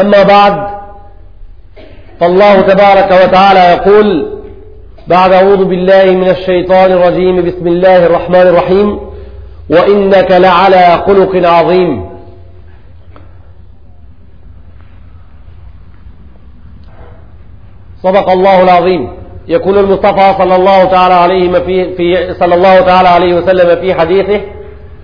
أما بعد فالله تبارك وتعالى يقول بعد أعوذ بالله من الشيطان الرجيم بسم الله الرحمن الرحيم وإنك لعلى خلق عظيم صدق الله العظيم يكون المصطفى صلى الله تعالى عليه في, في صلى الله تعالى عليه وسلم في حديثه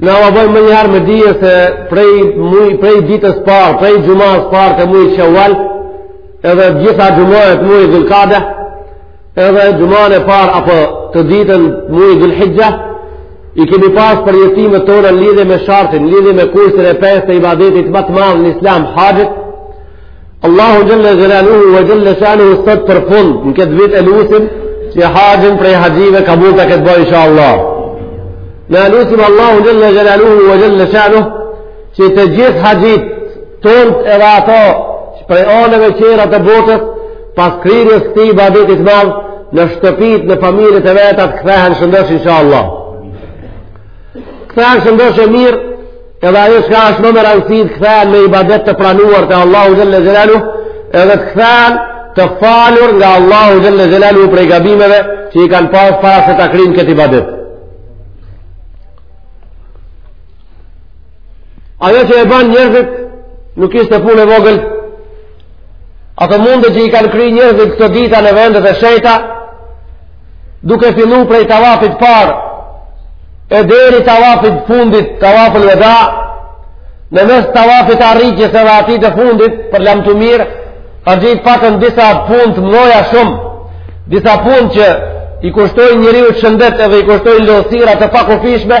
Na ua bojmë menjëherë me dhije se prej, muj, prej ditës parë, prej xhumasë parë të mujit sheval, edhe gjitha xhumatë muji dhulkade, edhe xhumanë e parë apo të dytën muji dhulhixhe, i kemi pasë përjetimet tonë në lidhje me shartin, në lidhje me kushtin e pesë të ibadetit më të madh në islam haxhit, Allahu Xhelle Xhelaluhu ve Xhelle Shanuhu sot për fund në këtë vit e lusim që haxhin prej haxhive kabul ta ketë bo insha Allah. Ne e lusim Allahu Xhelle Xhelaluhu ve Xhelle Shanuhu që të gjithë haxhitë tonë edhe ato që prej anëve tjera të botës pas kryerjes këtij ibadetit madh në shtëpitë në familjet e veta të kthehen shëndosh insha Allah. Kthehen shëndosh e mirë Edhe ajo çka është më me rëndësi të kthehen me ibadet të pranuar te Allahu Xhelle Xhelaluhu, edhe të kthehen të falur nga Allahu Xhelle Xhelaluhu prej gabimeve që i kanë pas para se ta kryejnë këtë ibadet. Ajo që e banë njerëzit nuk ishte punë e vogël, ato mundet që i kanë kry njerëzit këto dita në vendet e shejta, duke fillu prej tavafit parë e deri tavafit fundit tavaful veda në mes tavafit arritjes edhe atij të fundit për lamtumirë haxhitë patën disa punë të mdhoja shumë disa punë që i kushtojnë njeriut shëndet edhe i kushtojnë lodhësira të pakufishme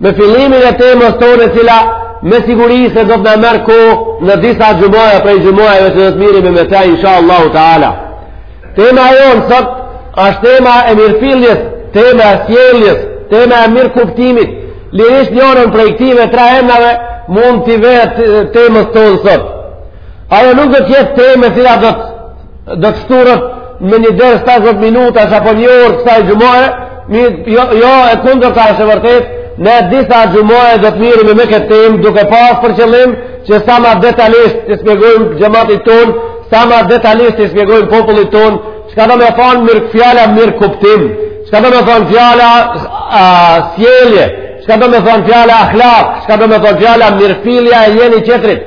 Me fillimin e temës tonë e cila me siguri se do të na merr kohë në disa xhumaja prej xhumajave që do të mirremi me ta inshallah taala. Tema jonë sot është tema e mirëfilljes, tema e sjelljes, tema e mirëkuptimit. Lirisht njërën prej këtive tre emnave mund t'i vetë temës tonë sot. Ajo nuk do të jetë temë e cila do të Do të shterret me një ders 50 minuta, apo një orë kësaj xhumaje, jo, jo e kundërta është e vërtetë, në disa xhumaje do të mirremi me këtë temë, duke pas për qëllim, që sa ma detalisht t'i spjegojmë xhematit tonë, sa ma detalisht t'i spjegojmë popullit tonë, çka do me thonë mirë fjala mirëkuptim, çka do me thonë fjala sjellje, çka do me thonë fjala ahlak, çka do me thonë fjala mirëfillja e njeni-tjetrit,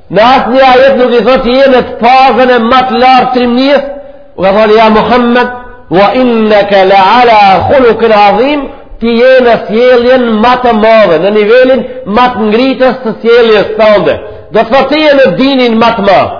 Në asnjë ajet nuk i thotë je në fazën e ma të lartë trimnisë, i ka thonë ja Muhammed, wa inneke le ala khulukin adhim, ti je në sjelljen ma të madhe, në nivelin ma të ngritës të sjelljes tënde. Do të thotë ti je në dinin ma të madh.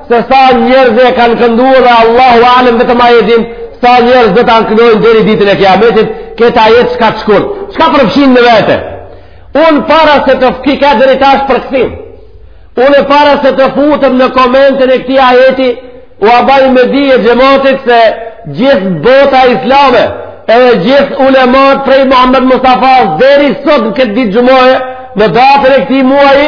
Se sa njerëz e kanë këndu edhe Allahu alem vetëm ai e din, sa njerëz do ta këndojnë deri ditën e kiametit, këtë ajet çka të shkrun. Çka përfshin në vete? Unë para se të ky ke deri tash përkthim. Unë para se të futem në komentin e këtij ajeti, ua baj me dije xhematit se gjithë bota islame, edhe gjithë ulemat prej Muhammed Mustafa, deri sot në këtë ditë xhumaje, në datën e këtij muaji,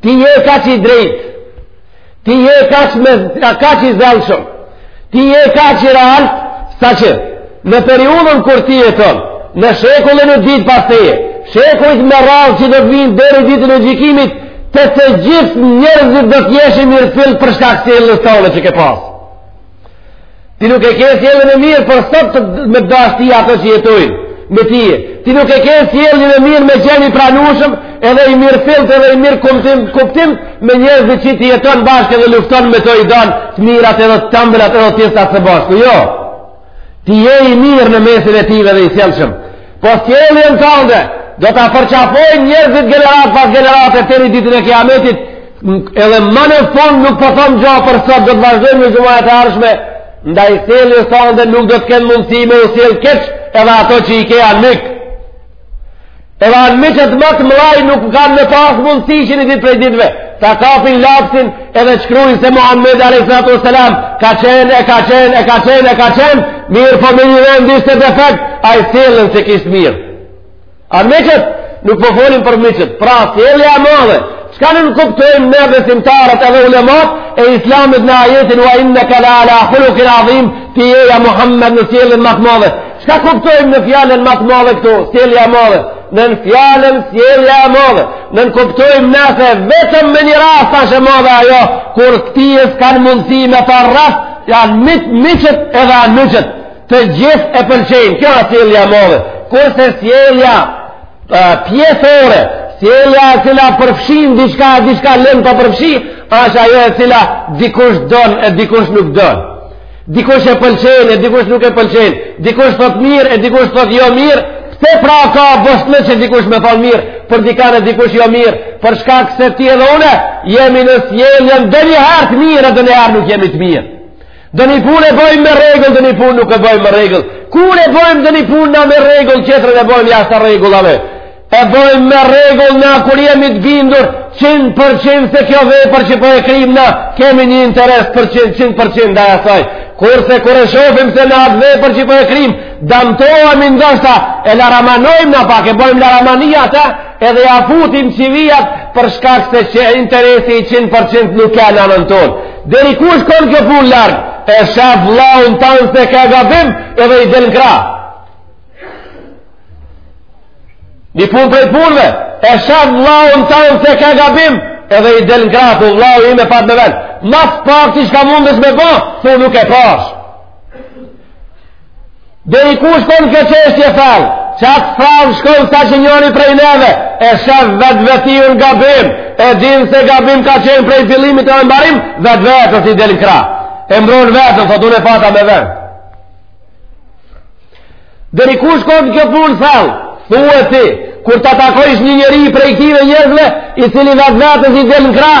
Ti je kaq i drejtë, ti je kaq i zellshëm, ti je kaq i realt, saqë në periudhën kur ti jeton, në shekullin e dytë pas teje, shekujt me radhë që do të vijnë deri ditën e gjykimit, te të gjithë njerëzit do të jesh i mirëfillt për shkak sjelljes tande që ke pasë. Ti nuk e ke sjelljen e mirë për sot me të dash ty ato që jetojnë me ti. Ti nuk e ke sjelljen e mirë me qenë i pranushëm edhe i mirëfillt edhe i mirëkuptim, kuptim me njerëzit që ti jeton bashkë edhe lufton me to i dan të mirat edhe të amblat edhe të idhtat së bashku. Jo, ti je i mirë në mesin e tyve dhe i sjellshëm. Po sjelljen tande do ta përqafojnë njerëzit gjeneratë pas gjenerate deri ditën e kiametit, Edhe ma në fund nuk po thom gja për sot do të vazhdojmë në xhumajat e ardhshme, ndaj sjelljes tande nuk do të kenë mundësi me u sjellë keq edhe ato që i ke anmik. Edhe anmiqët ma të mëdhaj nuk kanë me pas mundësi që një ditë prej ditëve. Ta kapin lapsin edhe t'shkrujnë se Muhammed A.S. ka qenë, e ka qenë, e ka qenë, e ka qenë, mirëpo në një vend ishte defekt, ai sjelljen s'e kishte mirë. Armiqët, nuk po folim për miqët. Pra, sjellja e madhe, çka nënkuptojmë ne besimtarët edhe ulemat e Islamit në ajetin wa innaka la ala khuluqin azim ti je ja Muhammed në sjelljen më të madhe. Çka kuptojmë në fjalën më të madhe këtu, sjellja e madhe? Në fjalën sjellja e madhe, nënkuptojmë ne vetëm me një rast asht e madhe ajo kur ti s'kan mundësi me ta rast, janë miqët edhe anmiqët. Të gjithë e pëlqejnë, kjo është sjellja e madhe. Kurse sjellja pjesore, sjellja e cila përfshin diçka, diçka lën pa përfshi, është ajo e cila dikush don e dikush nuk don. Dikush e pëlqen e dikush nuk e pëlqen. Dikush thot mirë e dikush thot jo mirë. Pse pra ka boshllëqe dikush me thonë mirë, për dikan e dikush jo mirë, për shkak se ti edhe une, jemi në sjelljen donjëherë të mirë e donjëherë nuk jemi të mirë. Donjë punë e bojmë me rregull, donjë punë nuk e bojmë me rregull. Kur e bojmë donjë punë na me rregull, tjetrën e bojmë jashtë rregullave. E bojmë me rregull na kur jemi të bindur, 100% se kjo vepër që po e kryjm na, kemi një interes prej 100% ndaj asaj. Kurse kur e shofim se në atë vepër që po e kryjm, damtohemi ndoshta, e laramanojmë na pak, e bojmë laramani ata, Edhe ja futim çivijat për shkak se që interesi 100% nuk a n'anën tonë. Deri ku shkon kjo punë larg, e shef vllaun tan se ka gabim edhe i del n'krah. Një punë për e punëve, e shafë vlaun tanë se ka gabim edhe i delë gra, të po vlau i me fatë me venë. Masë pak që shka mundës me po, thu nuk e pashë. Deri ku shkon kjo çështje thellë, qaq thellë shkon sa që njëri prej neve, e shef vetveten n'gabim, e din se gabim ka qenë prej fillimit e në mbarim, vetë vetes i del n'krah. E mbron veten, thot unë e pata me ven. Deri ku shkon kjo punë thellë, thuhet ti, kur ta takojsh një njeri prej këtyne njerëzve, i cili vetë vetes i del n'krah,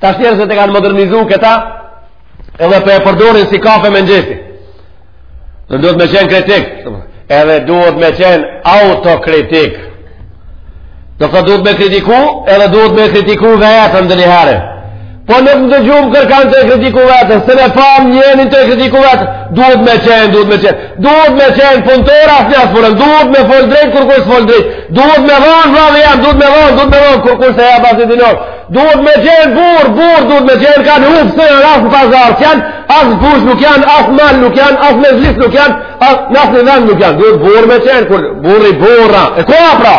Tash njerëzit e kanë modernizu këta edhe po e përdorin si kafe mëngjesi. Duhet me qenë kritik, edhe duhet me qenë autokritik. Domethanë duhet me kritiku, edhe duhet me kritiku vetën donjëherë. Po nuk e dëgjum kërkan tu e kritiku vetën, s'e pamë njënin tu e kritiku vetën, duhet me qenë, duhet me qenë. Duhet me qenë punëtor asnjë s'punon, duhet me folë drejt kurkush s'fol drejt, duhet me dhonë vrave jam, duhet me dhonë, duhet me dhonë kurkush s'e jep asnji dinar, duhet me qenë burrë, burrë, duhet me qenë kanë hup, s'janë as në pazar, s'janë as n'fushë nuk janë, as n'mal nuk janë, as n'mexhlis nuk janë, as në asnji vend nuk janë, duhet burrë me qenë, kur burri burrë, e ku apra?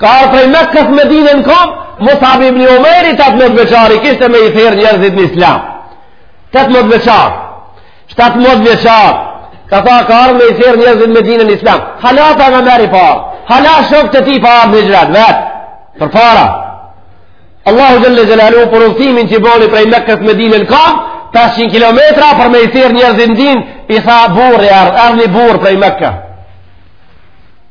Ka ardh prej Mekës n'Medine në kom, Musab ibn Umejri tetëmbëdhjetëvjeçari, kishte me i thirr njerëzit në islam. Tetëmbëdhjetëvjeçari. Shtatëmbëdhjetëvjeçari. Ka tha ka ardh me i thirr njerëzit n'Medine në islam. Hala Pejgamberi pa ardh. Hala shokët e tij pa ardh në hixhret, vetë. Përpara. Allahu xhel-le xhelaluhu për udhëtimin që boni prej Mekës n'Medine në kom, 500 km për me i thirr njerëzit në din, i tha burrë, erdh një burrë prej Mekës.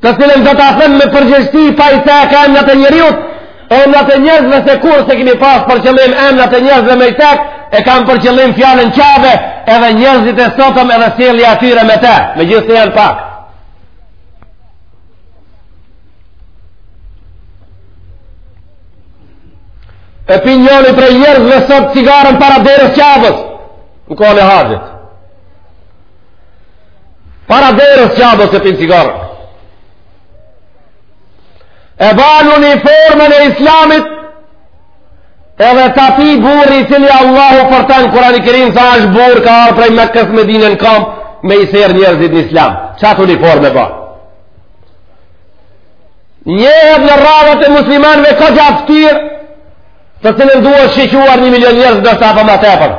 të cilën do ta them me përgjegjësi pa i cek emnat e njeriut, emnat e njerëzve se kurrë s'e kemi pas për qëllim emnat e njerëzve me i cek, e kam për qëllim fjalën Qabe, edhe njerëzit e sotëm edhe sjellja e tyre me te, megjithëse janë pak. E pin njëri prej njerëzve sot cigaren para derës Qabës, në kohën e haxhit. Para derës Qabës e pin cigaren. E ban uniformën e islamit, edhe t'atij burri i cili Allahu po thotë n'Kurani Kerim se është burrë, ka ardh prej Mekës n'Medine në kamë, me i thirr njerëzit në islam. Qat uniformë e ban? Njehet në radhët e muslimanve ka qat ftyrë, të cilën duhet shikuar një milion njerëz, ndoshta ma tepër.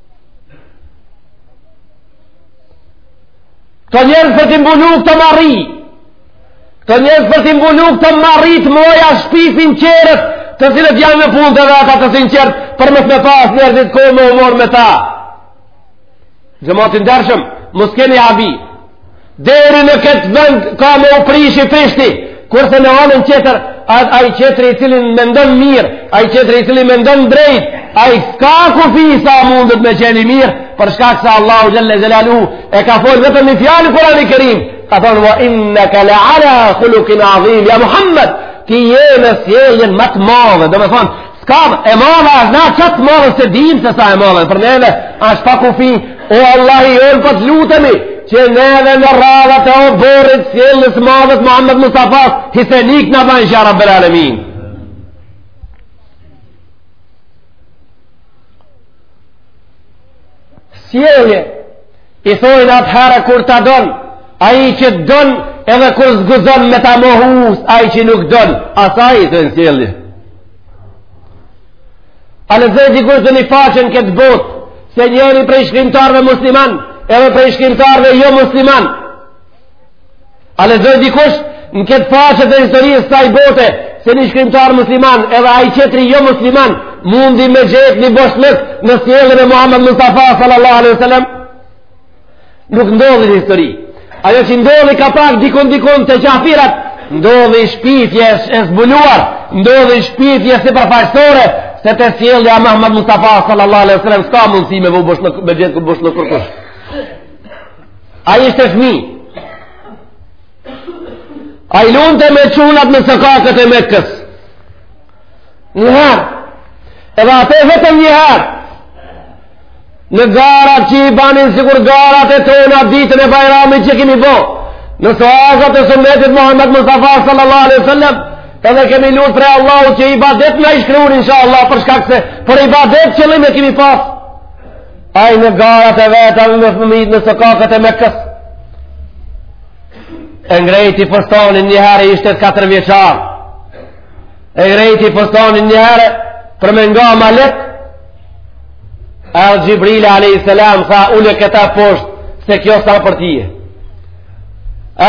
Këto njerëz për t'i mbulu këto marri. Këto njerëz për t'i mbulu këto marri të mdhoja shpifin qerët të cilët janë në punë të veta të sinqert për mos me pas njerëzit kohë me u morr me ta. Xhemat i ndershëm, mos keni habi. Deri në këtë vend ka me u prish i prishti, kurse në anën tjetër, ai qetri i cili mendon mirë, ai qetri i cili mendon drejt, ai s'ka kufi sa mundet me qenë i mirë, për shkak se Allahu xhel-le xhelaluhu, e ka folë vetëm një fjalë në Kurani Kerim, ka thonë, wa innaka le ala khulukin adhim, ja Muhammed, ti je në sjelljen ma të madhe, domethonë, S'ka ma e madhe është na qatë madhe s'e dim se sa e madhe, për neve është pa kufi, o Allah i jonë ne po të lutemi, që neve në radhët e oborrit sjelljes madhe të Muhammed Mustafa, hisenik na bansh ja rabbel alemin. Sjellje i thojnë atëherë kur ta don ai që don edhe kur s'guxon me ta mohu as ai që nuk don, asaj i thojnë sjellje. A lexoi dikush ndonjë faqe në këtë botë, se njëri prej shkrimtarve musliman, edhe prej shkrimtarve jo musliman. A lexoi dikush në këto faqet e historisë kësaj bote, se një shkrimtar musliman, edhe ai qetri jo musliman, mundi me gjetë një boshllëk në sjelljen e Muhammed Mustafa sallallahu alaihi sallam, Nuk ndodhi në histori. Ajo që ndodhi ka pak dikun dikun te qafirat, ndodhi shpifje e zbuluar, ndodhi shpifje sipërfaqësore, se te sjellja Muhammad Mustafa sallallahu alaihi wasallam s'ka mundësi me, me gjetë ku boshllëk kërkush. Ai ishte fëmi. Ai lunte me çunat në sokakët e Mekës. Njëherë, edhe atë e vetëm njëherë, në garat që i banin sikur garat e tona ditën e Bajramit që kemi bo, në suazat e sunnetit Muhammed Mustafa sallallahu alaihi sallam, edhe kemi lutë prej Allahu që ibadet me na i shkru, insha Allah, për shkak se për ibadet qëllim e kemi pas. Ai në garat e veta me fëmit në sokakët e Mekës, e ngrejti fustonin njëherë ishte 4 vjeçar, E ngrejti fustonin një herë për me nga ma lehtë, erdh Xhibrili a.s. tha ule këta poshtë se kjo s'asht për tije.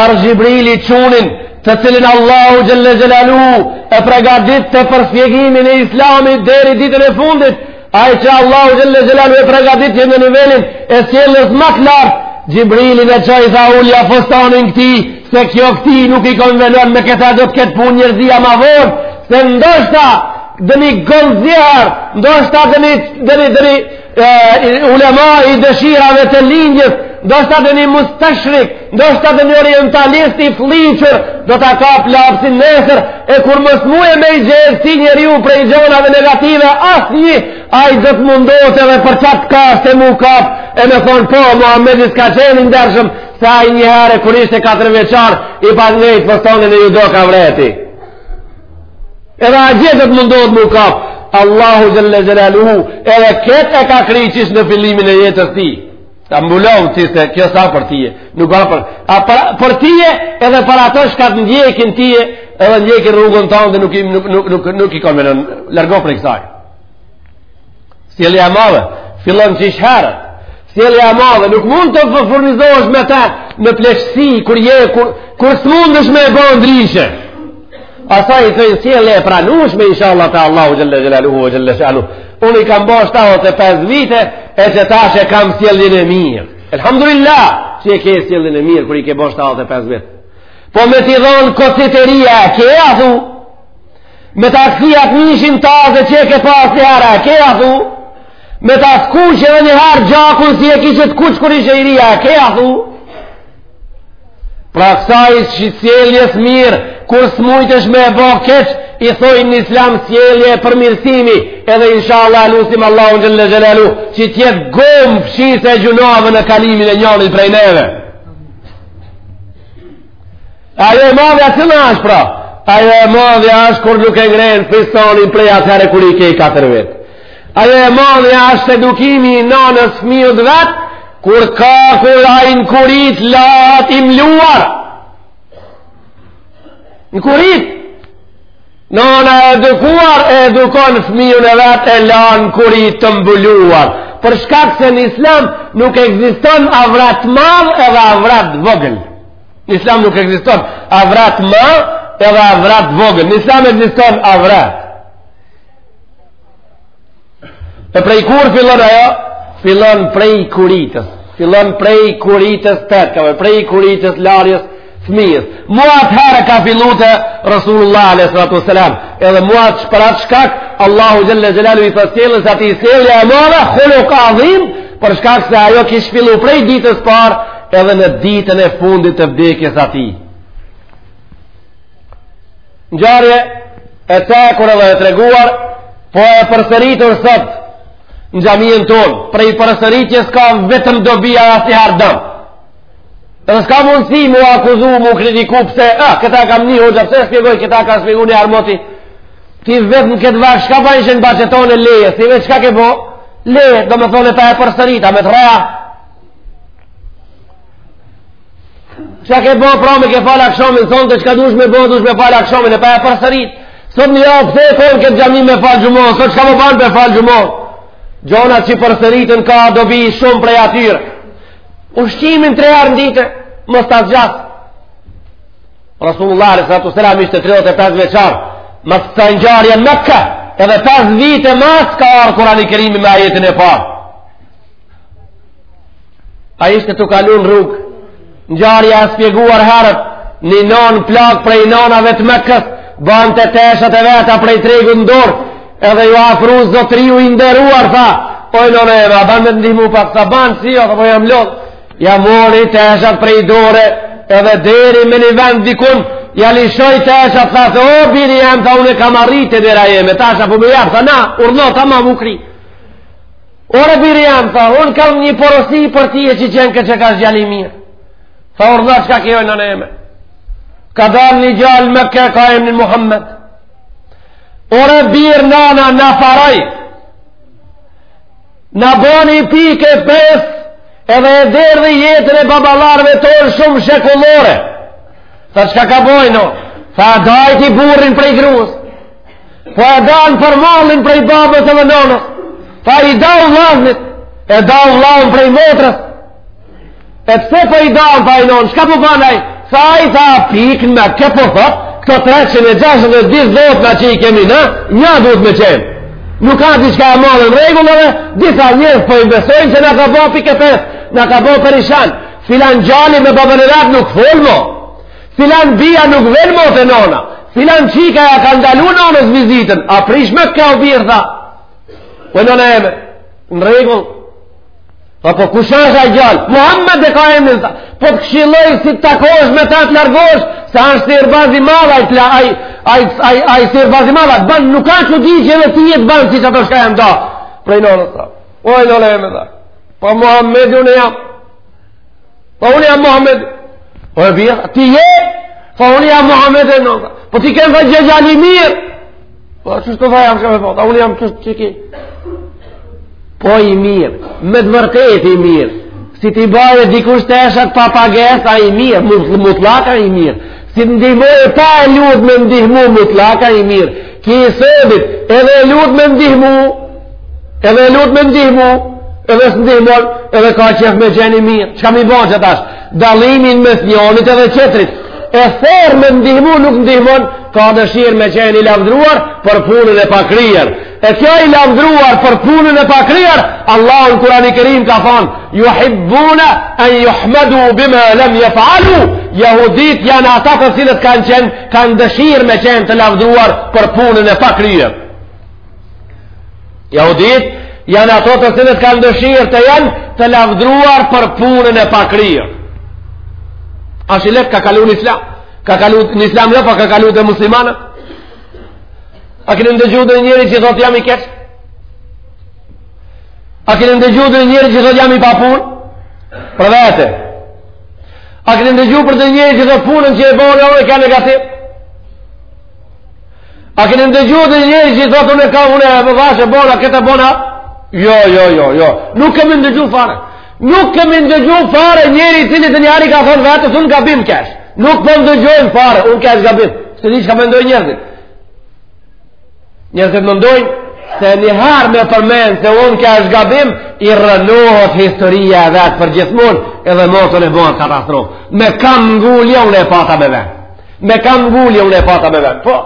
Erdh Xhibrili çunin të cilin Allahu xhel-le xhelaluhu e pregatitte për shpjegimin e islamit deri ditën e fundit, Ai që Allahu xhelle xhelaluhu e përgatit në nivelin e sjelljes ma të lartë, Xhibrilin e çoi tha ulja fustanin këtij, se kjo këtij nuk i konvenon me këta do të ketë punë njerëzia ma vonë, se ndoshta dhe një gënjeshtar, ndoshta dhe një, dhe një, dhe një, ulema i dëshirave të lindjes, ndoshta dhe një mustashrik, Ndoshta dhe një orientalist i flliqur do ta kap lapsin nesër e kur mos mun me i gjetë këtij njeriu prej gjonave negative asnjë ai do të mundohet edhe për qat rast m'u kap e me thonë po Muhammedi s'ka qenë i ndershëm se ai një herë kur ishte 4 vjeçar i ka ngrejt fostonin e ju duk avreti edhe atje do të mundohet m'u kap Allahu xhelle xhelaluhu edhe këtë e ka kërqis në fillimin e jetës tij Ta mbulon ti se kjo s'a për ti. Nuk a për, a për, për ti edhe për ata që të ndjekin ti, edhe ndjekin rrugën tande nuk i nuk nuk nuk, nuk i konvenon, largo prej kësaj. Sjellja e madhe fillon qysh herët. Sjellja e madhe nuk mund të furnizohesh me ta në pleqësi kur je kur kur s'mundesh me e bo ndryshe. Asaj i thojnë sjellje e pranushme, inshaAllah te Allahu xhelle xhelaluhu xhelle shanuhu. Unë i kam bo 75 vite, e qe tash e kam sjelljen e mirë. Elhamdulillah, që e ke sjelljen e mirë, kur i ke bo 75 vite. Po me t'i dhonë komt si te i ri, çka thu? Me ta kthy at mishin tande që e ke pas njëherë, çka thu? Me ta skuq edhe njëherë gjakun si e kishe t'kuq kur ishe i ri, çka thu? Pra kësaj sjelljes mirë, kur s'mujtesh me e bo keq, i thojnë në islam sjellje e përmirësimi, edhe insha Allah lusim Allahun xhelle xhelaluhu, që të jetë gomë fshirëse e gjynaheve në kalimin e njënit prej neve. Ajo e madhja cila ashtë pra, ajo e madhja ashtë kur nuk e ngrenë fustonin prej atëherë kur i ke katër vjet. Ajo e madhja është edukimi i nanës fëmijës t'vet, kur ka kur ai në koritë lahet i mluar. Në koritë nona e edukuar e edukon fëmijën e vet e lan n'koritë të mbuluar. Për shkak se në Islam nuk ekziston avret i madh edhe avret i vogël. Në Islam nuk ekziston avret i madh edhe avret i vogël. Në Islam ekziston avret. E prej kur fillon ajo? Fillon prej koritës. Fillon prej koritës petkave, prej koritës larjes fëmijës. Mu atëherë ka fillu te Rasulullah a.s. Edhe mu për at shkak, Allahu xhelle xhelaluhu i thotë sjelljes së atij sjellja e madhe, huluk adhim, për shkak se ajo kish fillu prej ditës parë, edhe në ditën e fundit të vdekjes atij. Ngjarje e cekur edhe e treguar, po e përsëritur sot në xhaminë tonë. Prej përsëritjes ka vetëm dobi asnjëherë dam. Dhe s'ka mundësi m'u akuzu, m'u kritiku, pse, a, këta kam ni hoxhë, pse shpjegoj, këta ka shpjegu një herë moti, ti vjet në këtë vakt, çka bojshe në baçe tone, leje, sivjet çka ke bo, leje, do me thonë e ta e përsërita, me të reja, Çka ke bo pramë, ke falë akshamin, sonte çka dush me bo, dush me falë akshamin, e pra e përsërit. Sot një javë, pse erdhe në këtë xhami me falë xhumanë, sot çka po ban me falë xhumanë. Gjona që përsëriten ka dobi shumë prej atyre. Ushqimin tre herë n'ditë, mos ta zgjas. Rasulullah, sallallahu alejhi ve selem, ishte 35 vjeçar, në këtë ngjarje në Mekë, edhe 5 vite mas ka ardhë Kurani Kerimi me ajetin e parë. Ai ishte tu kalu n'rrugë. Ngjarja e shpjeguar herët, një nonë plakë prej nonave të Mekës, bante teshat e veta prej tregut në dorë, edhe ju afru zotnia i nderuar, tha, oj nona eme, ban me t'ndihmu pak, tha ban si jo, po jam lodhë, ja mori teshat prej dore, edhe deri në një vend dikun, ja lëshoi teshat, tha, se o, biri jem, tha, unë kam arritë te dera jeme, tasha, po me jam, tha, na, urdhno, ta ma më kritë, Ore biri jem, tha, unë kam një porosi për tye që qenke qekaq djalë i mirë. Tha, urdhno, çka ke oj nona jeme? Ka dalë një djalë n'Mekë, e ka emnin Muhammed. Ore bir nana na faroi, na boni pikë e pesë, edhe e derdhi jetën e baballarëve tonë shumë shekullore. Tha, çka ka bo oj nonë? Tha, dajti burrin prej grues. Po e dan fëmijën prej babës edhe nonës. Tha i dau vllaznit, e dau vllan prej motrës. E pse po i dan ai nonë, çka po ban ai? Se ai tha pikën me ke po thotë këto 360 zotna që i kemi na, një duhet me qenë. Nuk ka diçka e mahen rregullave, disa njerëz po i besojnë që na ka bo pikë e pesë, na ka bo perishan. Filan djali me babën e vet nuk fol mo. Filan bija nuk vjen mo te nona. Filan çika ja ka ndalu nonës vizitën. A prish me kjo birë, tha. Po nona eme. Në rregull. A po kush asht ai djalë? Muhammed e ka emnin. Po të këshiloj si të takohesh me ta të largohesh. Se ai asht sihirbaz i madh i tha. Ai, ai, ai, ai sihirbaz i madh. Ban, nuk ka që di që edhe tye të ban si qato çka i nda. Prej nonës, tha. Oj nona eme, tha. Po Muhammed unë jam. Po unë jam Muhammed. Po e bia, ti je? Po unë jam Muhammed e nënda. Po ti kenke djalë i mirë. Po qeshtu tha jam që me po, tha unë jam qeshtu qeky. Po i mirë, me të vërtet i mirë. Si t'i bajë dikush teshat pa pagesë, a i mirë, mutlaka i mirë. Si të ndihmojë pa e lutë me ndihmu, mutlaka i mirë. Ky i sodit, edhe e lutë me ndihmu, Edhe e lutë me ndihmu, edhe s'ndihmon, edhe ka qef me qenë i mirë. Çka m'i bon qetash dallimin mes njonit edhe tjetrit? E thirr me t'ndihmu nuk ndihmon, ka dëshirë me qenë i lavdruar për punën e pakryer. E kjo i lavdruar për punën e pakryer, Allahu në Kurani Kerim ka thonë, juhibbune en juhmedu bima lem jefalu, jahudit janë ata të cilët kanë qenë, kanë dëshirë me qenë të lavdruar për punën e pakryer. Jahudit janë ato të cilët kanë dëshirë të jenë të lavdruar për punën e pakryer. A si illet ka kalu në islam? Ka kalu në islam jo, po ka kalu te muslimanët? A keni ndëgju ndoj njeri që thotë jam i keq? A keni ndëgju ndoj njeri që thotë jam i papunë? Për vete. A keni ndëgju për ndoj njeri që thotë punën që e bona e kam negative? A keni ndëgju ndoj njeri që thotë unë e kam, unë me dashje e bona, këtë e bona? Jo, jo, jo, jo. Nuk kemi ndëgju fare. Nuk kemi ndëgju fare njeri i cili njëherë i ka thonë vetes unë gabim kesh. Nuk po ndëgjojmë fare, unë kesh gabim. S'e di çka mendojnë njerëzit. Njerëzit mendojnë se njëherë me përmend se unë kesh gabim, i rrënohet historia e vet për gjithmonë edhe botën e bën katastrofë. Me kambngulje unë e pata me vend. Me kambngulje unë e pata me vend. Po,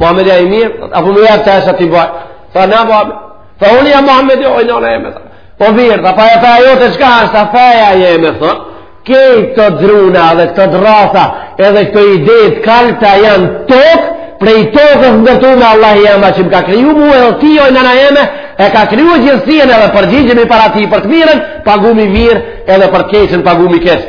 Muhammed je i mirë, apo më jafë teshat t'i bajë. Tha, na, Muhammed. Tha, unë jam Muhammedi, oj nana jeme, tha. Po mirë, tha, pa feja jote çka është, tha, feja jeme, tha. Krejt këto druna dhe këto drrasa edhe këto ide të kalbta janë tokë, prej tokës ndërtume. Allahi jem, ai që më ka kriju mu edhe ty oj nana jeme, e ka kriju gjithësinë edhe përgjigjemi para tij për të mirën, pagumi mirë edhe për të keqen pagumi keq.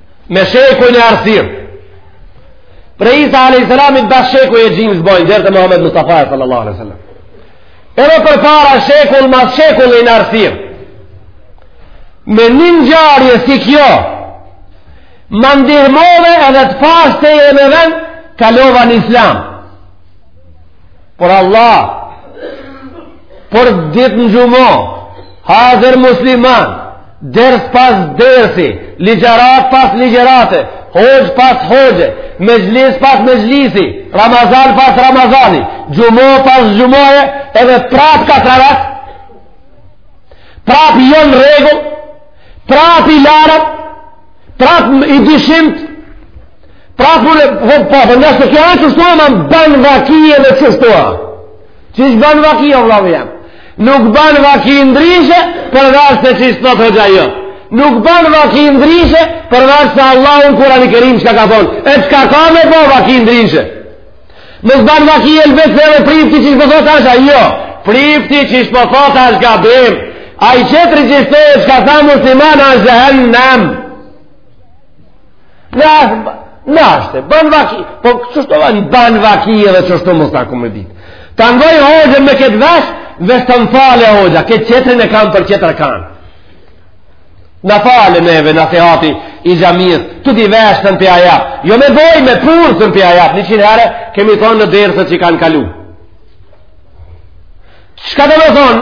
me shekuj në errsirë. Prej Isa a.s. pesë shekuj e gjymës bojnë, deri te Muhammed Mustafa sallallahu a.s. Edhe përpara shekull mas shekulli në errsirë. Me një ngjarje si kjo, më ndihmove edhe të pashë që je me vend, kalova në islam. Për Allah, për ditë në xhuma, hazër musliman, ders pas dersi, ligjëratë pas ligjërate, hoxhë pas hoxhe, mexhlis pas mexhlisi, ramazan pas ramazani, xhuma pas xhumaje, edhe prapë ka të ratë, prapë jo në rregull, prapë i larët, prapë i dyshimtë, Prapë e po, po, po nashta kjo e qështu ama ban vaki edhe qështu e. Qysh ban vaki, o vllau jem. Nuk ban vaki ndryshe, po nashta qysh të të gja jo. Nuk ban vaki ndryshe, po nashta Allahu në Kurani Kerim çka ka thonë. E çka ka me bo vaki ndryshe. Nuk ban vaki elbet edhe prifti qysh po thotë asht, jo. Prifti qysh po thotë asht gabim. Ai tjetri qysh të e çka tha muslimana është dhe Na, nashta, ban vaki, po kështu shto vani, ban vaki edhe qështu mos ta ku me ditë. Ta ngoj hoxhën me këtë vesh, vesh të më fale hoxha, këtë tjetrin e kam për tjetër kan. Na fale neve, na sehati i xhamisë, të dy veshët s'un p'ja jap, jo me boj me purë s'un p'ja jap, njëqind herë kemi thonë në derset që kanë kalu. Çka do me thonë,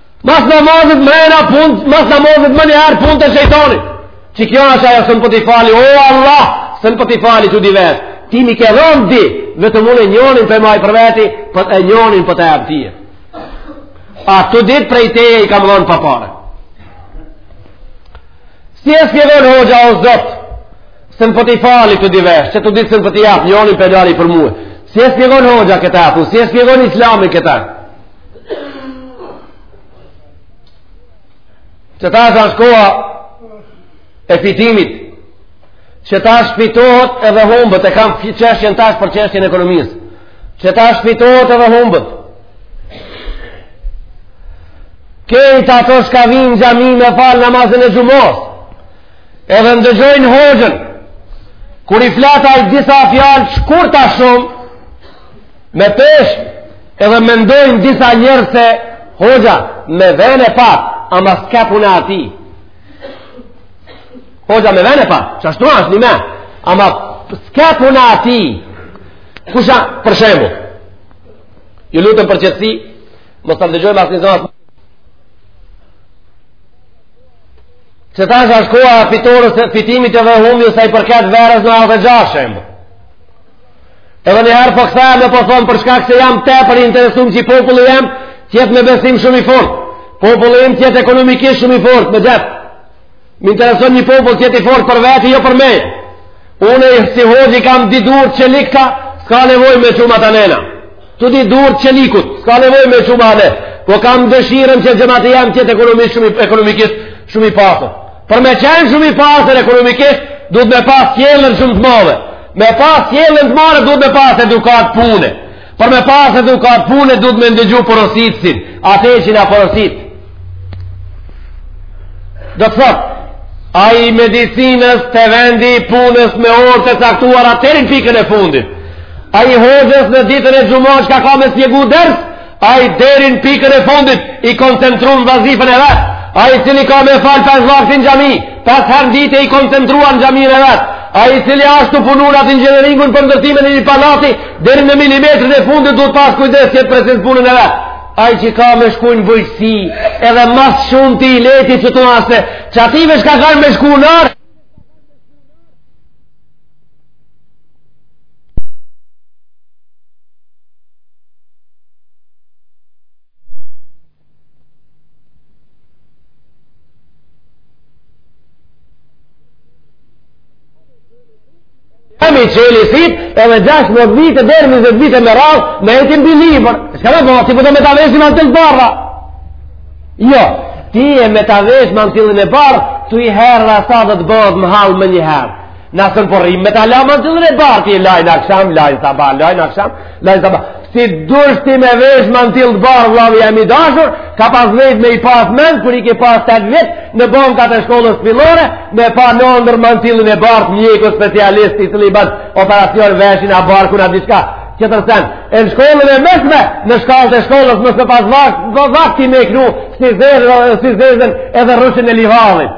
Mas namazit me rrena punë, mas namazit menjëherë punët e shejtanit. Që kjo është ajo s'un po t'i fali, o Allah, s'un po t'i fali të dy veshët. Ti m'i ke dhonë dy, vetëm unë e njonin pe maj për veti, po e njonin po ta jap ty. A të dytë prej teje i kam dhonë pa pare. Si e shpjegon hoxha o Zot, S'un po t'i fali të dy veshët, që të dytë s'un po t'i jap, njonin pe nali për mu. Si e shpjegon hoxha këta, thu, si e shpjegon islami këta. Qetash asht koha e fitimit, qetash fitohet edhe humbet, e kam çështjen tash për çështjen e ekonomisë, qetash fitohet edhe humbet. Krejt ata çka vinë n'xhami me falë namazin e xhumasë, Edhe ndëgjojnë hoxhën, kur i flet ai disa fjalë shkurta, shumë me peshë, edhe mendojnë disa njerëz se hoxha me vend e pat, ama s'ka puna aty. Hoxha me vend e pat, qashtu asht nime, ama s'ka puna aty. Kush, për shembull, ju lutem për qetësi, mos të ndëgjojmë asnjë zo, Qetash është koha fitores, fitimit edhe humbjes sa i përket verës në alë dhe gjashem. Edhe një herë po kthehem e po thom për shkak se jam tepër i interesum që populli jem të jetë me besim shumë i fort. Populli jem të jetë ekonomikisht shumë i fort, me xhep. Më intereson një popull të jetë i fort për veti, jo për mu. Unë si hoxhë i kam dy durë çelikta, s'ka nevojë me çu m'atë anën. Të dy duart e çelikut, s'ka nevojë me çu m'anë. Po kam dëshirën që xhemati jem të jetë ekonomikisht shumë ekonomikisht shumë i pasur. Për me qenë shumë i pasur ekonomikisht, duhet me pas sjellën shumë të madhe. Me pas sjellën të madhe duhet me pas edukatë pune. Për me pas edukatë pune duhet me ndëgju porositësin, atë që na porosit. Do të thotë, ai i medicinës te vendi i punës me orë të caktuara deri n'pikën e fundit. Ai hoxhës në ditën e xhuma çka ka me spjegu ders, ai deri n'pikën e fundit i koncentruar në vazifen e vet. Ai i cili ka me falë pesë vakte n'xhami, pesë herë dite i koncentruar në xhaminë e vet. Ai i cili asht tu punu atë inxhinieringun për ndërtimin e një pallati, deri në milimetrin e fundit duhet pas kujdes t'jetë preciz punën e vet. Ai që ka me shku në bujqësi, edhe ma s'shumti i leti që të nasë, qatyne çka kanë me shku në arë, Ke me i çelë sytë edhe 16 vite deri 20 vite me radhë me nejt mbi libër. Çka me ba, ti po do me ta veshë i mantil të bardhë. Jo, ti e me ta veshë mantilin e bardhë, ktu i herë dhe sa dhe të bëhet më halë menjëherë. Na s'un po rrimë me ta la mantilin e bardhë, ti e laj n'aksham, laj n'sabah, laj n'aksham, Laj sabah, si dush ti me vesh mantil të bardhë, vllavi jem i dashur, ka pas vyjt me i pas mend, kur i ke pas tetë vjet, në bankat e shkollës fillore, me pa n'andërr mantilin e bardhë, mjeku specialist i cili bën operacion veshin a barkun a diçka, tjetër sen, e në shkollën e mesme, në shkallët e shkollës, me s'pas vakt, vakt ti me knu, syzezën, syzezën edhe rrushin e livadhin.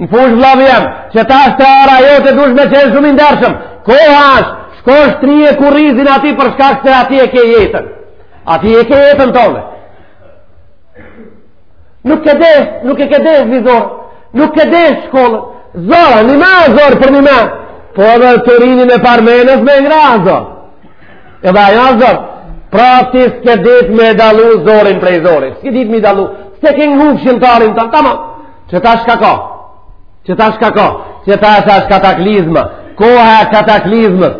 Në fushë vllavi jem, qetash te ara jote dush me qenë shumë ndershëm. Koha është, shko e shtrije kurrizin aty për shkak se aty e ke jetën. Aty e ke jetën tonë. Nuk e desh, nuk e ke dasht vizor, nuk e desh shkollën. Zor, një ma zor për një ma. Po edhe të rini me parmendë me nga zor. Edhe ajo zor. Pra ti s'ke dit me dallu zorin prej zorit. S'ke dit me dallu. S'e ke ngu kshilltarin tand tamam. Qetash shka ka? Qetash shka ka? Qetash është kataklizma. Koha e kataklizmës.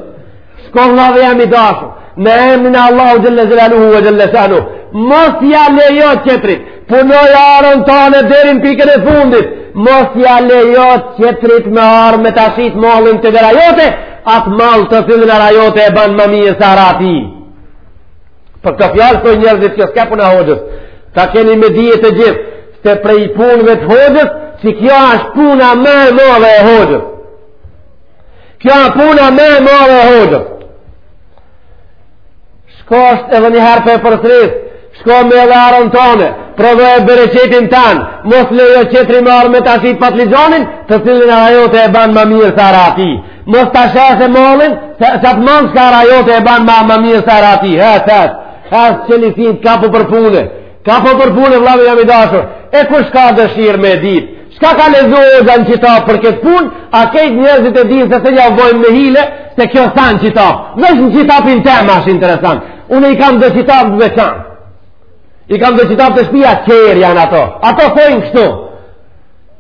Shko vllavi jam i dashur. Në emnin e Allahu xhelle xhelaluhu ve xhelle shanuhu. Mos ja lejo qetrit. Punoje arën tane deri n'pikën e fundit. Mos ja lejo qetrit me ardh me ta shit mallin te dera jote. Atë mall të cilin ara jote e ban më mirë se ara atij. Për këto fjalë thojnë njerëzit kjo s'ka puna hoxhës, ta keni me dije të gjithë se prej punëve të hoxhës, se kjo është puna më e madhe e hoxhës. Kjo është puna më e madhe e hoxhës. Shko, shti edhe një herë po e përsëris, shko melle arën tane, provoje bereqetin tan, mos lejo qetri me ardh me ta shit patlixhonin të cilin ara jote e ban më mirë se ara atij. Mos ta shese mallin, se atë mall ka ara jote e ban ma më mirë se ara atij. Ha ha. Ha çeli synë, kapu për punë. Kapu për punë vëllai jam i dashur. E kush ka dëshirë me dit çka ka lexu hoxha n'qitap për këtë punë? A ke njerëzit e dinë se s'ja bojmë me hile se kjo s'ka n'qitap. Veç në qitapin tem është interesant. Unë i kam do qitap të veçan. I kam do qitap te shtëpia çer janë ato. Ato thojnë kështu.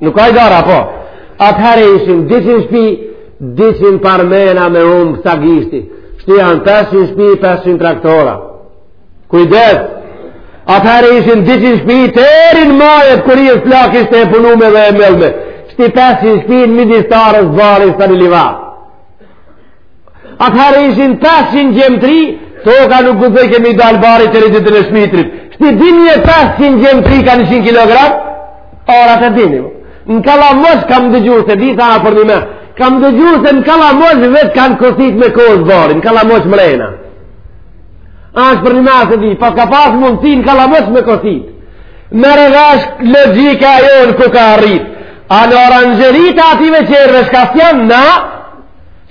Nuk ka idara, po. Atëherë ishin diqin shpi, diqin parmena me umë këta gishti. Shti janë 500 shpi, 500 traktora. Kujdes, atëherë ishin diqin shpi, deri n'majet, kër i e flak ishte e punume dhe e melme. Shti 500 shpi, në midis t'arës, bari, i stani livadh. Atëherë ishin 500 gjemëtri, toka nuk e lejke me dalë bari të rritit të në shmitrit. Shti dini e 500 gjemëtri ka 100 kg, orat e dini. Në kallamoq kam dëgjur s'e di a është për nime, kam dëgjur se në kallamoq vetë kanë kosit me kosë barin, në kallamoq mrena. A është për nime s'e di, pas ka pas mundësi në kallamoq me kosit. Në rëgash logjika jonë ku ka arritë. A në oranzherit ative qërëve shka s'janë na,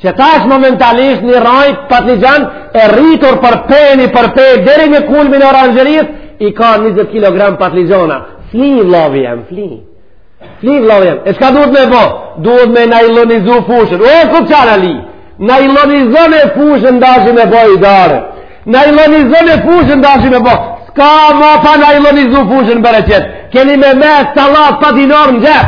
qetash momentalisht një rajt patlixhan e rritur për peni përpjet deri në kulmin e oranzheris i ka 20 kg patlixhona fli vllovi jem fli fli vllovi jem e shka duhet me bo duhet me najlonizu fushën o Kuçan Ali najlonizone fushën dashi me bo idare najlonizone fushën dashi me bo s'ka ma pa najlonizu fushën bereqet keni me met sallat pa dinar në xhep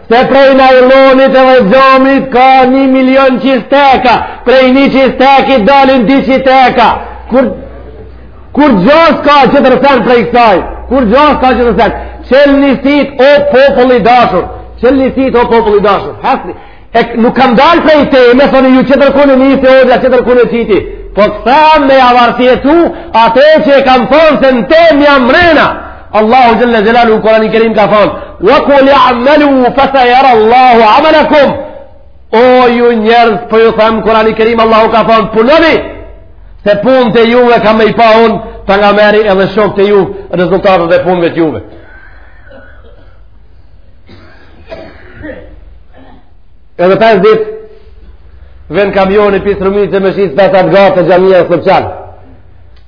Se prej najlonit edhe xhomit ka një milion qisteka, prej një qistekit dalin dy qisteka. Kur, kurgjo s'ka qetër sen prej kësaj, kurgjo s'ka qetër sen, çelni sit o popull i dashur, çelni sit o popull i dashur, hasni, e nuk kam dalë prej teme, thoni ju qetër kun e nisi hoxha, qetër kun e qiti, po të thamë me e vërtetu atë që e kam thonë se në tem jam mrena, Allahu Xhelle Xhelaluhu në Kurani Kerim ka thonë, wa kuli amelu fesejera Allahu amelekum, o ju njerëz po ju them Kurani Kerim, Allahu ka thonë, punoni, se punët e juve kam me i pa unë, pejgameri edhe shokët e juve, rezultatet e punëve të juve. Edhe 5 dit, ven kamioni pisë rëmit dhe me shqit 5 atë ngat te xhamija e sëpqanë.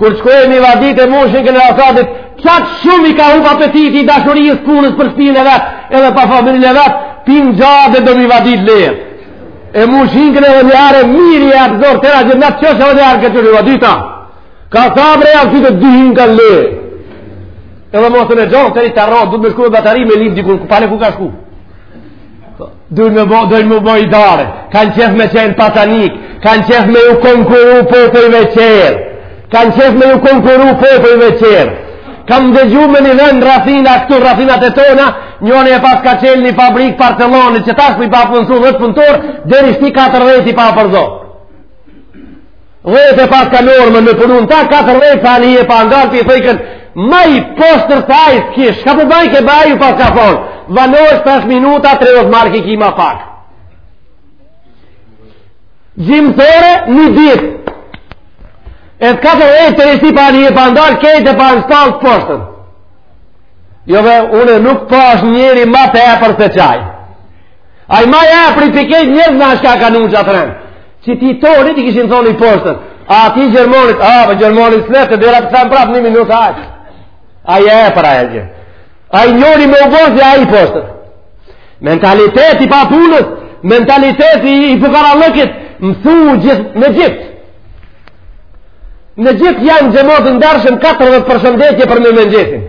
Kur shkojn me vadit e moshin kënë asatit, qatë shumë i ka hup apetiti i dashurisë punës për shpinë e vet, edhe për familjen e vet, pinë gjatë dhe do me vadit lejë. E moshin kënë edhe një are mirë i atëzor, të rajë në të qështë edhe një are këtë një vadita. Ka sabre e atë të dyhin kanë lejë. Edhe mosën e gjohë, të rritë të arrohë, du të me shku me batari me lyp dikun, pale ku ka shku. Dojnë me bo, dojnë me bo idare, kanë qef me qenë pasanik, kanë qef me ju konkuru popujve tjerë, kanë qef me ju konkuru popujve tjerë. Kam dëgju me një vend rrethina, këtu rrethinat e tona, njoni e paska çel një fabrikë pantallonit, që tash po i pa punësu dhetë punëtor, dhe një shti 40 i pa përzo. Dhe e paska normën me punu ta, katërdhetë pa një e pa ndalë, po i thojken, ma i poshtër se aj s'kish, ka përbaj po ke baju paska thonë, vanojsh 5 minuta, 30 marka i ki ma pak. Gjysmë ore, një ditë, e të katërdhetë të rrejtë pa një e pa ndarë, krejt e pa në stalë të poshtër. Jo dhe, une nuk pash njeri ma tepër se qaj. Ai ma i epri pi krejt njerëz në ashka ka në uqë atë rëmë. Që ti to, një ti kishin thonë i poshtër. A ti Gjermonit, a, për po Gjermonit së letë, dhe ratë të thamë prapë një minutë hajtë. A i e për a e gjë. Ai njeri me u bo dhe ai poshtër. Mentalitet i pa punës, mentalitet i, i fukarallëkit, më thu gji, në Egjipt. Në Egjipt janë, xhemat i ndershëm, 40 përshëndetje për me mëngjesin.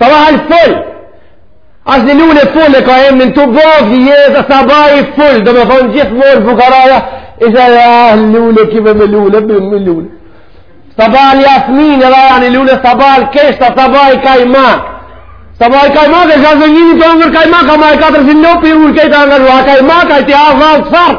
Sabah al-ful. Asht një lule ful e ka emrin tu bog i jeta sabah il-ful, do të thon gjithmonë bukaraja, e ja ja lule ki me lule, bën me lule. Sabah al-jasmin edhe ajo një lule sabah al-keshta sabah il-kajmak. Sabah il-kajmak dhe jazë një të hongër kajmak, ama e katër zin lopi ul këta nga lua kajmak a ti ha vall fort.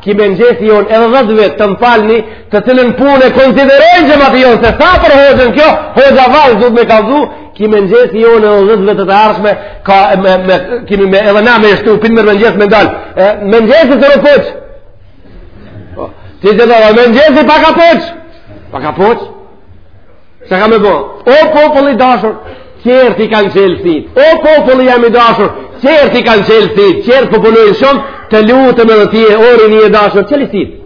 Ki mëngjesi jonë edhe dhetë vjet të m'falni të të lën punë e konsiderojnë që ma të jonë se sa për hoxhën kjo, hoxha vallë duhet me kallzu, ki mëngjesi jonë edhe dhetë vjet të ardhshme, ka, me, me, kimi me, edhe na me e shtu, pinë mirë mëngjes me ndalë, mëngjesi të në poqë, po, ti që të dhe mëngjesi pa ka poqë, pa ka poqë, Çka ka me bo? O populli i dashur, tjerët i kanë çelë sytë. O populli jem i dashur, tjerët i kanë çelë sytë. Tjerët po punojnë shumë, të lutem edhe ti o rini e dashur, çeli sytë.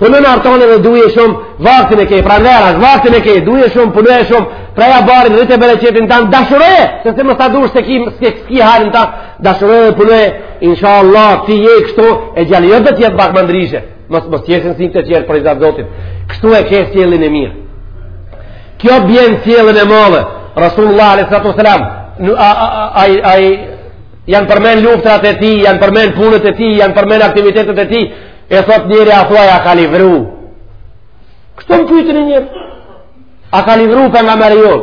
Punoje arën tonde edhe duje shumë, vaktin e kej, pranvera, vaktin e kej, duje shumë, punoje shumë, preja barin, rrite bereqetin tand, dashuroje, se se mos ta dush s'e ki, s'e ki hajrin tand, dashuroje dhe punoje, insha Allah, ti je kështu, e gjallë, jo do t'jetë pak ma ndryshe. Mos mos jesin si të tjerë për riza t'Zotit. Kështu e ke sjelljen e mirë. Kjo bjen sjelljen e madhe. Rasulullah alayhi salatu wasalam, ai ai janë përmen luftrat e tij, janë përmen punët e tij, janë përmen aktivitetet e tij, e thot njëri a thua a ka livru. Kështu më pyti njëri. A ka livru pejgamberi jonë?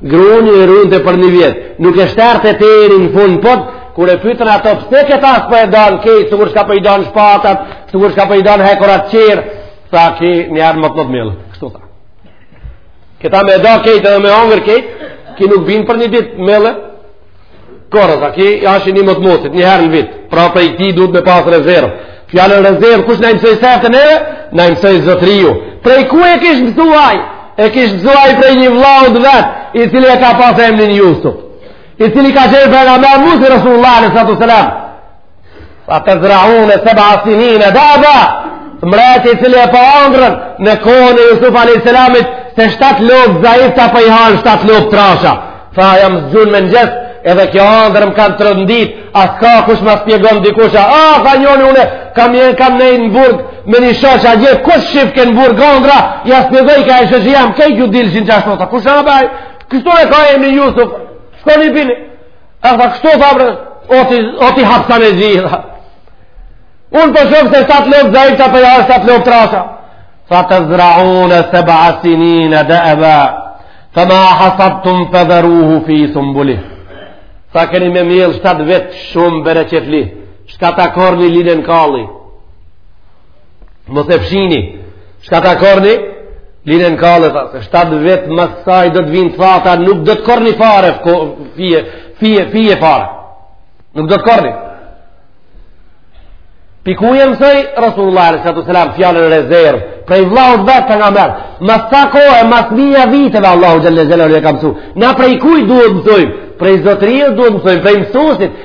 Grunin e runte për një vjet. Nuk e shterrte deri në fund, po, kur e pyetën ato pse këta s'po e dan kejt, sikur shka po i dan shpatat, sikur shka po i dan hekurat tjer, tha ki një herë n'mot millet. Kështu tha. Këta me e da kejt edhe me hongër kejt, ki nuk bin për një ditë, millet. Korret, ki asht një mot motit, një herë në vit, pra prej tij duhet me pasë rezervë. Fjalën rezervë, kush na i mësoi sefte neve? Na i mësoi zotëriu. Prej ku e kish mësuaj? E kish mësuaj prej një vllaut vet, i cili e ka pasë emnin Jusuf. I cili ka qenë pejgamber mu si Rasulullah alayhi salatu wasalam. Tezraune seb'a sinine deeba, mreti i cili e pa andrrën në kohën e Jusuf a.s. se shtatë lopë zaifta po i hanë shtatë lopë trasha. Tha jam zgju n'mëngjes, edhe kjo andërr m'ka trondit, a s'ka kush ma spjegon dikush, a tha njoni une, kam qenë kam nejt në burg, me një shoq atje, kush shifke në burg andrra, ja spjegojke e shëgjë jam, kejt ju dilshin qashtu, tha kush a aj, kështu e ka emnin Jusuf, shkoni bini, A tha kështu tha bre, o ti, o ti hapsanexhi, tha, unë për po shoh se shtatë lopë zaifta po i hanë shtatë lopë trasha. Tha tezraune seb'a sinine deeba. Fema hasadtum fedheruhu fi sumbulih. Tha keni me mjellë shtatë vjet shumë bereqetli. Shka ta korrni lini në kalli. Mos e fshini. Çka ta korrni lini në kalli, tha. Shtat vjet mas kësaj do të vinë thata, nuk do të korrni fare ko fije, fije, fije fare. Nuk do të korrni. Prej ku e mësoi Rasulullah sallallahu alaihi wasallam fjalën rezervë, prej vllaut vet pejgamber. Mas sa kohe, mas mija viteve Allahu xhel-le xhelaluhu e ka mësu. Na prej kujt duhet mësojmë? Prej zotëriut duhet mësojmë, prej mësuesit,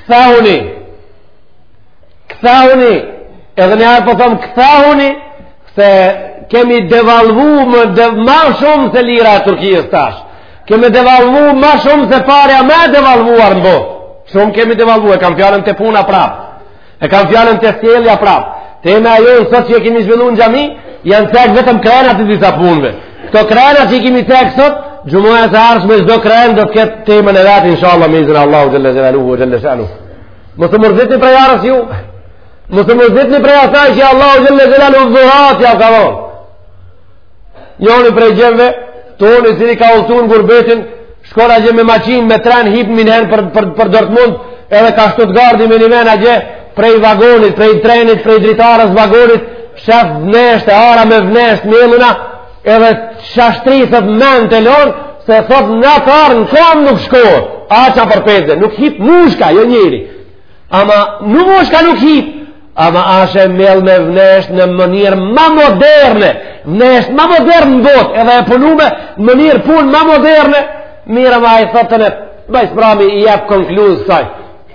Kthehuni, kthehuni, edhe një herë po thom kthehuni, se kemi devalvu ma dev, ma shumë se lira e Turkijës tash. Kemi devalvu ma shumë se parja ma e devalvuar në botë. Shumë kemi devalvu e kam fjalën te puna prapë. E kam fjalën te sjellja prap. Tema jonë sot që e kemi zhvillu në xhami, janë cekë vetëm krenat e disa punve. Këto krena që i kemi cekë sot, xhumajas së arshme çdo kren do të ketë temën e vet, insha Allah, me izin Allahu xhel-le xhelaluhu, ue xhel-le shanuhu. Mos u mërzitni prej arsye, mos u mërzitni prej asaj që Allahu xhel-le xhelaluhu dhuratë ja ka vonë. Njoni prej gjemve tonë i cili ka udhëtu në gurbetin, shkon atje me maqinë, me tren, hip n'Mynhen për, për, për Dortmund, edhe ka shtu të gardi me një ven atje, prej vagonit, prej trenit, prej dritares vagonit, shef vnesht e ara me vnesht mjelluna, edhe shashtriset, ment e lon, se thot n'at arë në kam nuk shkohë, aq a përpjeze, nuk hip mushka, jo njeri, ama nuk mushka nuk hip, Ama asht e mjellme vnesht në mënyrë ma moderne, vnesht ma moderne në botë, edhe e punume në mënyrë punë ma moderne, mirë ama ai thotë e ma s'prami i jep konkluzë saj.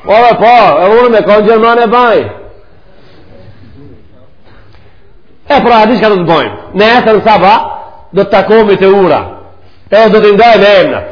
Po, edhe unë me konë gjerman e baj. E pra, diçka do të bojmë. Nesër në sabah, do të takomi te ura. Edhe do t'i ndajmë emnat.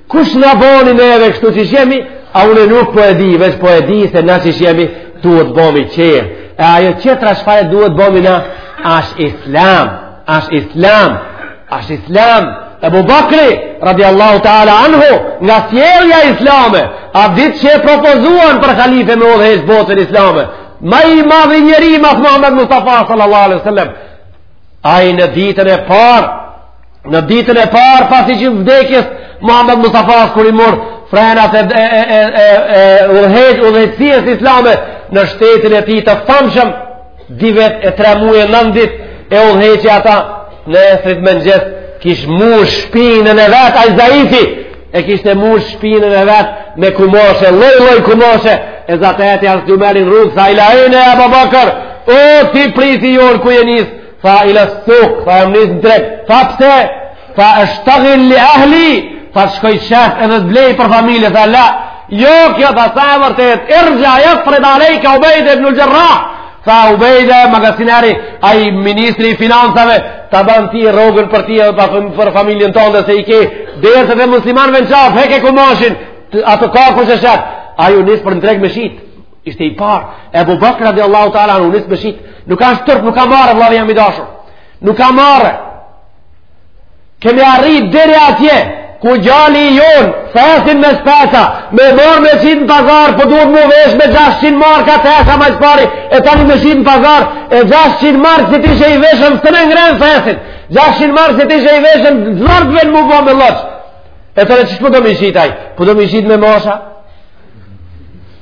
Kush na boni neve kështu qysh jemi, a unë nuk po e di, veç po e di se na qysh jemi, duhet bomi tjerë. E ajo tjetra çfare duhet bomi na, asht islam, asht islam, asht islam, Ebu Bakri, radi Allahu ta'ala anhu, nga sjellja islame, at ditë që e propozuan për halife me udhëheq botën islame, ma i madhi njeri mas Muhammed Mustafa, sallallahu alaihi sallam, ai në ditën e parë, Në ditën e parë pasi që vdekjes Muhammed Mustafas kur i mor frenat e e e e e udhëhet udhëheqjes islame në shtetin e tij të famshëm dy vjet e 3 muaj e 9 ditë e udhëheqi ata nesrit në mëngjes kish mush shpinën e vet ai zaifi e kishte mush shpinën e vet me kumashe lloj lloj kumashe e zateti hazret Umerin rrugës tha ila ejne ja Abu Bakr o ti prijsi jonë ku je nis Tha ila suk, tha jam nisë në treg, tha pse, tha eshtegil li ahli, tha të shkoj të shes edhe të blej për familje, tha la, jo kjo tha s'a e vërtetë, irxhi jefrid alejke Ubejde ibnul Xherrah, tha Ubejde magazinari, ai ministri i financave, ta ban ty rrogën për ty edhe për familjen tonde, se i ke dertet e muslimanëve në qafë, heke kumashin, atë ka kush e shet, ai u nisë për në treg me shitë, Ishte i parë, Ebu Bakri radi Allahu ta'ala anhu nisë me shitë, nuk ashtë turp, nuk a marre, vllau jem i dashur, nuk a marre, kemi arrit deri atje, ku gjali i jonë, thesin me speca, me marrë me qitë në pazar, për po duhet mu vesh me 600 marka tesha ma s'pari, e tani me qitë në pazar, e 600 marka si t'i kesh veshun, s'e ngren thesin, 600 marka si t'i kesh veshun, zor të vjen mu bo me lloç, e atëherë qysh po do me qitë ai, po do me qitë me mosha,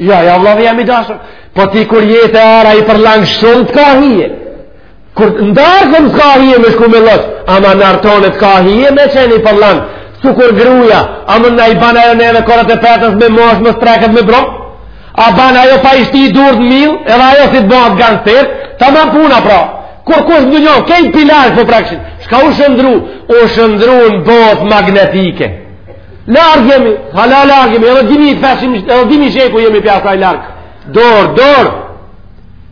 Jo, jo, vllau jem i dashur. Po ti kur je te ara i përllangt shumë të ka hije. Kur n'darsëm s'ka hije me shku me lloç, ama n'arë tone t'ka hije me qenë i përllangt. Sikur gruja, ama na i ban ajo neve korët e petës me mosh më streket me bro. A ban ajo pa i shti durt në mill, edhe ajo si të bëhet gangster taman puna pra. Kurkush në njohë, krejt pilarë për po prekshin. Shka u shëndrru? U shëndrru në botë magnetike. Larg jemi, hala larg jemi, edhe dimi i të feshim, edhe dimi se ku jemi prej asaj larg. Dorë, dorë,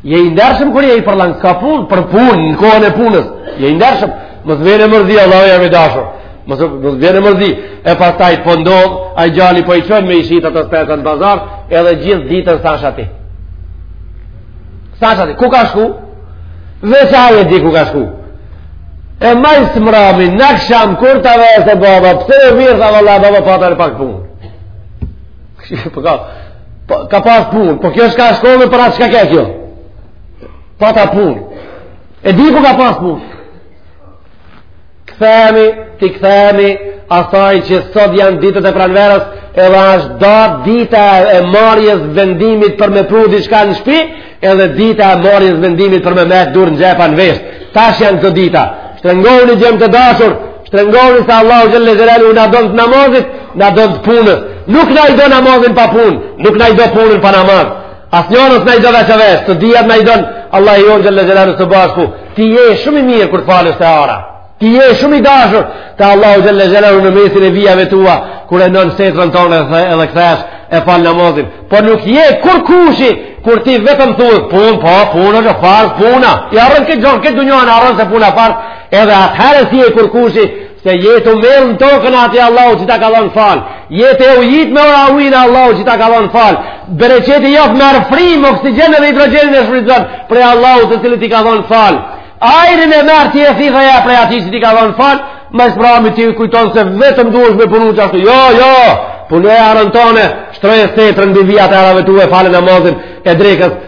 je i ndershëm kur je i përllangt, ka punë, për punë, në kohën e punës, je i ndershëm, mos të ven mërzi, vllau jem i dashur, mos të ven mërzi, e pastaj të po ndodh, po ai djali po e çojnë me i shit ata speca n'pazar, edhe gjithë ditën sa shati. Sa që ati, ku ka shku? Veç ai e di ku ka shku? E ma s'mrami, n'aksham, kur të vetë baba, pse e mirë, dhe valla, baba, pata pak punë. Kështë po ka, po, ka pas punë, po kjo shka shkove, për atë shka ke kjo? Pata punë. E di ku ka pas punë? Kthehemi, t'i kthehemi asaj që sot janë ditët e pranverës, edhe ashtë da dita e marrjes vendimit për me pru diçka në shpi, edhe dita e marrjes vendimit për me metë dur në xhepa në vjeshtë. Tash janë këto dita. Shtrëngohuni djem të dashur, shtrëngohuni se Allahu xhele xhelaluhu na don të namazit, na don të punës. Nuk na i do namazin pa punë, nuk na i do punën pa namaz. Asnjonën s'na i do veç e veç, të dyjat na i don Allahi jonë xhele xhelaluhu së bashku, ti je shumë i mirë kur të falesh te ara, ti je shumë i dashur, te Allahu xhele xhelaluhu në mesin e vijave tua, kur e nden setrën tone edhe, edhe kthehesh e fal namazin, por nuk je kurkushi, kur ti vetëm thue, punë, po, punë, o farz puna, e harron këtë gjanë, këtë dunjanë harron se puna farz, edhe atëherë s'je kurkushi, Se je tu mjellë në tokën e atij Allahu që ta ka dhonë falë. Je tu e ujitë me ora ujin e Allahut që ta ka dhonë falë. Bereqeti jot merr frymë, oksigjen edhe hidrogjenin e shfrytëzon prej Allahut i cili t'i ka dhonë falë. Ajrin e merr ti e thith ajër prej atij që t'i ka dhonë falë, ma s'prami ti kujton se vetëm duhesh me punu qashtu. Jo, jo, punoje arën tone, shtroje setrën mbi vijat e arave tua e fale namazin e drekës.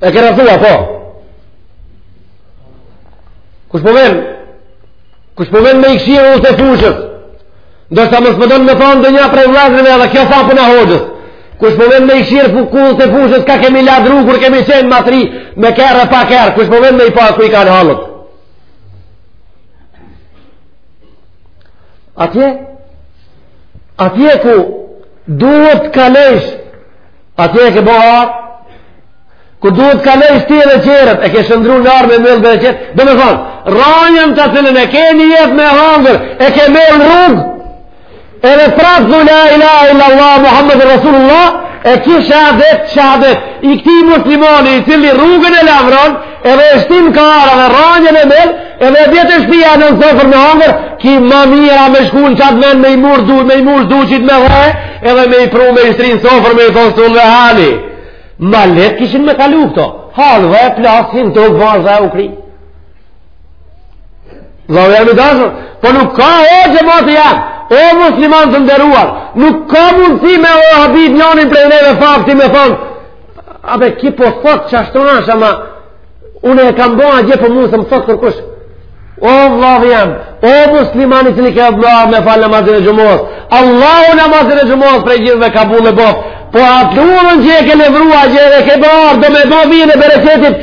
E kena thua, po. Kush po ven? Kush po ven me i kshyr udhët e fushës? Ndoshta më po don me thonë ndonja prej vllazënve edhe kjo s'a punë e hoxhës. Kush po ven me i kshyr udhët e fushës kah kemi lavru kur kemi qenë ma t'ri me kerr e pa kerr. Kush po ven me i pa ku i kanë hallet? Atje? Atje ku duhet t'kalesh Atje e ke bo arë ku duhet kaloj shti edhe qerret, e ke shëndrru në arë me mjellë bereqet. Domethonë, rrajën të cilën e ke një jetë me hangër, e ke mjell në rrugë, edhe prapë thu la ilahe illa Allah, Muhammedun Rasulullah, e ky shehadet, shehadet i këti muslimani, i cili rrugën e lavron, Edhe e shtim ka arë dhe rranjën e mjell, edhe e vjetë e shpia në në sofër me hangër, ky ma mir a me shku në qat ven me i mur du, me i mur du qitë me dhe, edhe me i pru me i shtri në sofër me i thonë sullë dhe hali. Ma lehtë kishin me kalu këto, halë dhe plasë hinë të gëvarë dhe u kri. Dhe dhe në dashër, po nuk ka e që ma të janë, o musliman të nderuar, nuk ka mundësi me e habit njonin prej neve fakti me thonë, Abe, ky po thot që ashtu ashtë, ama une e kam bo atje po mund se më thot kërkush. O, vllau jem, o musliman i cili ke ba me falë namazin e xhumos. Allahu namazin e xhumos prej gjithëve kabull e boftë. Po atë udhën që e ke levrua, që e ke bo arë, do me bo vijën e bereqetit,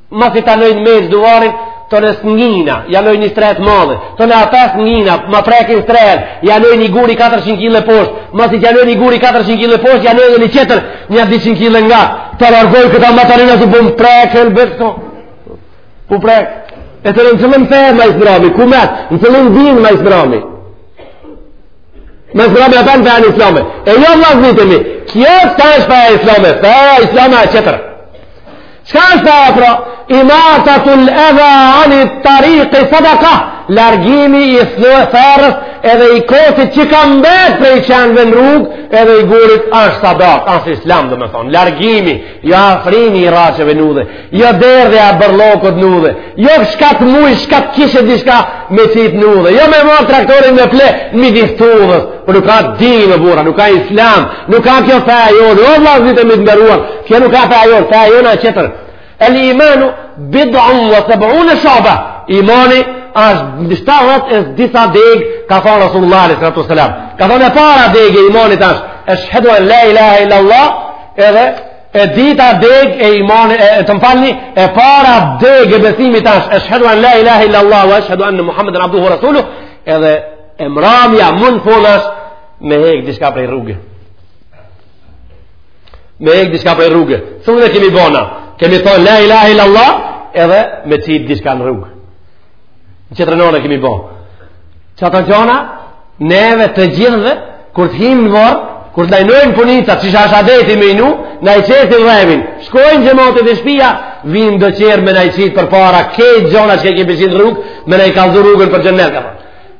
Masi ta vnojnë mes duvarin, të në sngina, ja vnojnë një streh t'madhe, të në ata sngina, ma prekin strehën, ja vnojnë një guri 400 kg e poshtë, masi ja vnojnë një guri 400 kg e poshtë, ja vnojnë një qetër, një 200 kg nga, të largoj këta matarina të bom prekin, bëtë këto, ku prek, e të në në cillën fe, ma i sbrami, ku met, në cillën din, ma i sbrami, Ma i sbrami ata në fenë islame. E jo vllaznit e mi. Kjo s'është feja islame. Feja islame është qetër. Çka është feja pra? Imatatul edha anit tariki sadaka. Largimi i therrës edhe i kocit që ka mbet prej qenve në rrugë edhe i gurit është sadak. Asht islam domethonë. Largimi. Jo afrimi i rraqeve në udhë, jo derdhja e bërllokut në udhë, jo çka t'muj, çka t'kishe diçka me qit në udhë, jo me marr traktorin me pleh midis të udhës, për po nuk a dini, burra, nuk a islam, nuk a kjo feja jonë, o vllaznit e mi të nderuar, kjo nuk a feja jonë, feja jonë a qetër. El imanu bid'un ve seb'une shu'ba, imani ashtë shtatëdhet e disa degë, ka thonë Rasullullah, ka thonë e para degë e imanit ashtë, eshhedu an la ilaha illallah, Edhe e dyta deg e imanit e, e të më falni e para deg e besimit asht eshhedu an la ilahe illa Allah ve eshhedu anne Muhammeden abduhu ve rasuluh edhe e mramja mu në fund asht me hek diçka prej rruge me hek diçka prej rruge thunë çe kemi bo na kemi thonë la ilahe illa Allah edhe me qitë diçka në rrugë Në qetrën onë e kemi bo. Qato gjona, neve të gjithëve, kur të himë në vorr, kur të na vnojnë punica, qysh asht adeti me i vnu, na e qetin dheun. Shkojnë xhematit e shpia, vinë do qerë me na i qitë përpara, krejt gjona çka i kemi qit në rrugë, me na i kallzu rrugën për xhenet,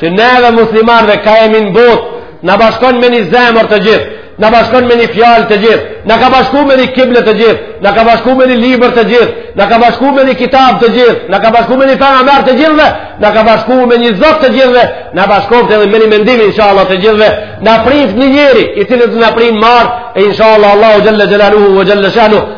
Që neve muslimanve ka jemi n'botë, na bashkon me një zemër të gjithë, na bashkon me një fjalë të gjithë, na ka bashku me një kible të gjithë, na ka bashku me një libër të gjithë, na ka bashku me një kitab të gjithë, na ka bashku me një pejgamber të gjithëve, na ka bashku me një Zot të gjithëve, na bashkoftë edhe me një mendim, inshallah, të gjithëve, na priftë një njeri, i cili t'na prinë marë, e inshallah, Allahu xhelle xhelaluhu, ve xhelle shanuhu,